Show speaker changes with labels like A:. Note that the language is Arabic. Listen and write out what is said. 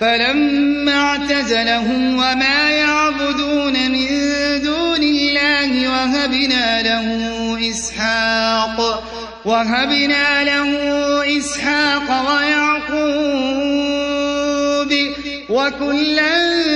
A: فلما اعتزلهم وما يعبدون من دون الله وهبنا له إسحاق وهبنا له إسحاق ويعقوب وكلا